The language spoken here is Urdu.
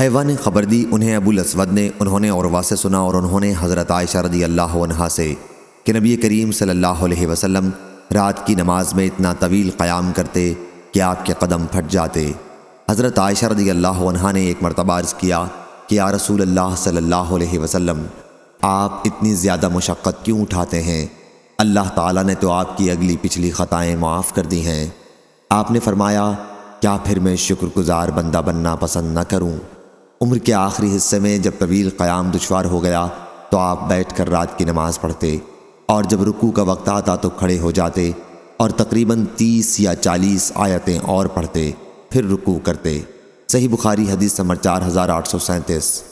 حیوہ نے خبر دی انہیں ابو الاسود نے، انہوں نے عروا سے سنا اور انہوں نے حضرت عائشہ رضی اللہ عنہا سے کہ نبی کریم صلی اللہ علیہ وسلم رات کی نماز میں اتنا طویل قیام کرتے کہ آپ کے قدم پھٹ جاتے۔ حضرت عائشہ رضی اللہ عنہا نے ایک مرتبہ عرض کیا کہ یا رسول اللہ صلی اللہ علیہ وسلم، آپ اتنی زیادہ مشقت کیوں اٹھاتے ہیں؟ اللہ تعالیٰ نے تو آپ کی اگلی پچھلی خطائیں معاف کر دی ہیں۔ آپ نے فرمایا، کیا پھر میں شکر گزار بندہ بننا پسند نہ کروں؟ عمر کے آخری حصے میں جب طویل قیام دشوار ہو گیا تو آپ بیٹھ کر رات کی نماز پڑھتے اور جب رکوع کا وقت آتا تو کھڑے ہو جاتے اور تقریباً تیس یا چالیس آیتیں اور پڑھتے، پھر رکوع کرتے۔ صحیح بخاری حدیث نمبر چار ہزار آٹھ سو سینتیس۔